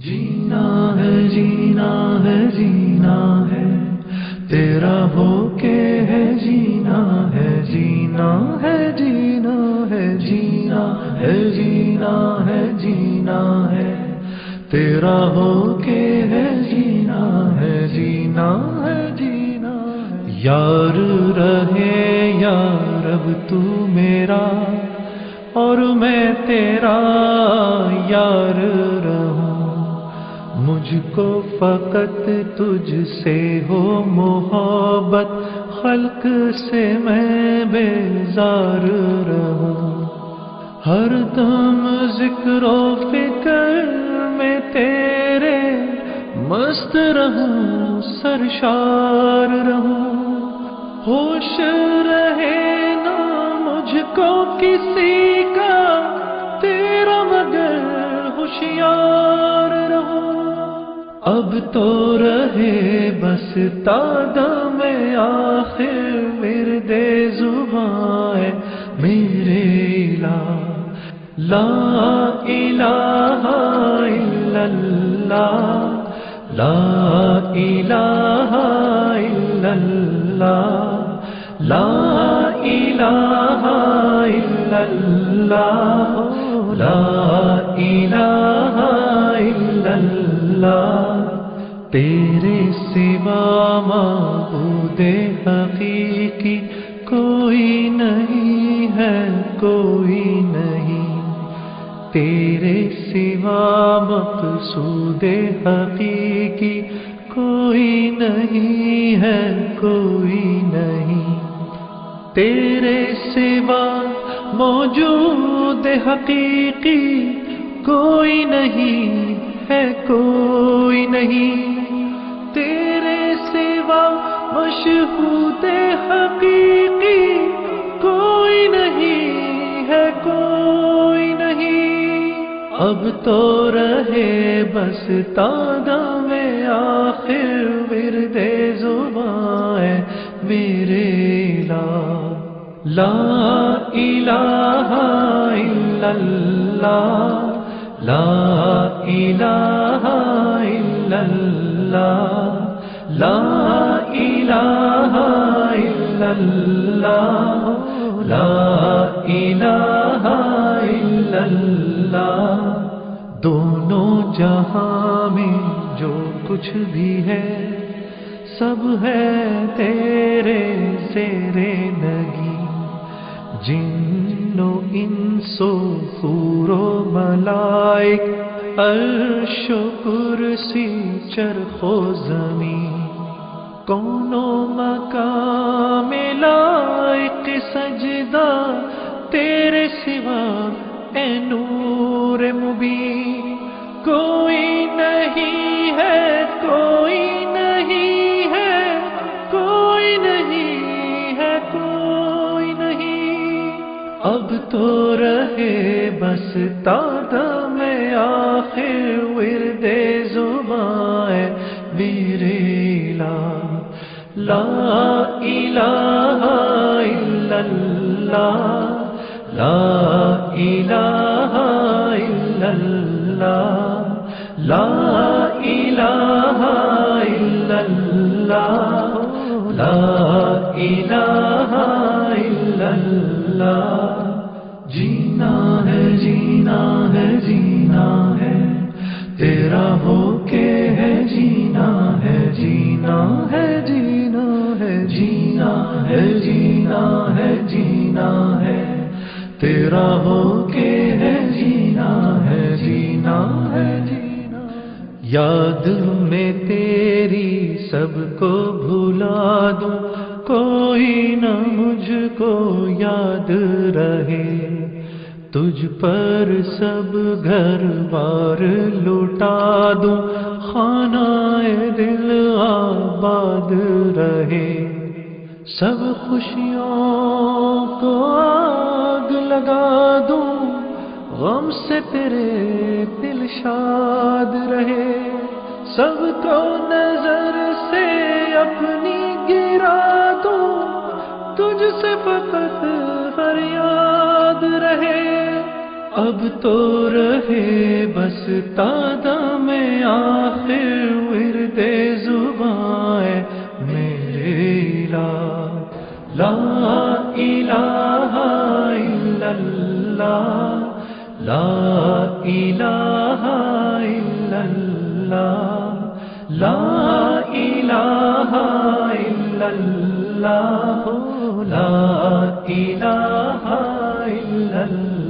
جینا ہے جینا ہے جینا ہے تیرا ہو کے ہے جینا ہے جینا ہے جینا ہے جینا ہے جینا ہے جینا ہے تیرا ہو کے ہے جینا ہے جینا ہے جینا یار رہے یار اب تو میرا اور میں تیرا یار مجھ کو فقط تجھ سے ہو محبت، خلق سے میں بیزار رہوں ہر دم ذکر و فکر میں تیرے مست رہوں سرشار رہوں ہوش رہے نا مجھ کو کسی کا، تیرا مگر ہوشیار۔ اب تو رہے بس تادا میں آخر ورد زبان میرے الہ لا الہ الا اللہ لا الہ الا اللہ لا الہ الا اللہ لا الہ الا اللہ تیرے سوا معبود حقیقی کوئی نہیں ہے، کوئی نہیں۔ تیرے سوا مقصود حقیقی کوئی نہیں ہے، کوئی نہیں۔ تیرے سوا موجود حقیقی کوئی نہیں ہے، کوئی نہیں۔ تیرے سوا مشہود حقیقی کوئی نہیں ہے، کوئی نہیں۔ اب تو رہے بس تادا میں آخر ورد زبان میرے لا لا الہ الا اللہ۔ لا الہ الا اللہ لا الہ الا اللہ لا الہ الا اللہ دونوں جہاں میں جو کچھ بھی ہے، سب ہے تیرے زیرے نگی. جن و انسو خور و ملائک عرش و کرسی چرخ و زمین۔ کون و مقام لائق سجدہ تیرے سوا اے نور مبین۔ کوئی نہیں ہے، کوئی نہیں ہے، کوئی نہیں ہے، کوئی نہیں۔ اب تو رہے بس تادا ورد زبان میرے لا لا الہ الا اللہ لا الہ الا اللہ لا الہ الا اللہ لا الہ الا اللہ جینا ہے جینا ہے جینا ہے، تیرا ہو کے ہے جینا ہے جینا ہے جینا ہے جینا ہے جینا ہے جینا ہے۔ تیرا ہو کے ہے جینا ہے جینا ہے، جینا یاد میں تیری سب کو بھلا دوں، کوئی نہ مجھ کو یاد رہے۔ تجھ پر سب گھر بار لوٹا دوں خانہ دل آباد رہے۔ سب خوشیوں کو آگ لگا دوں، غم سے تیرے دل شاد رہے۔ سب کو نظر سے اپنی گرا دوں، تجھ سے فقط اب تو رہے بس تادا میں آخر ورد زبان میرے لا لا الہ الا اللہ لا الہ الا اللہ لا الہ الا اللہ لا الہ الا اللہ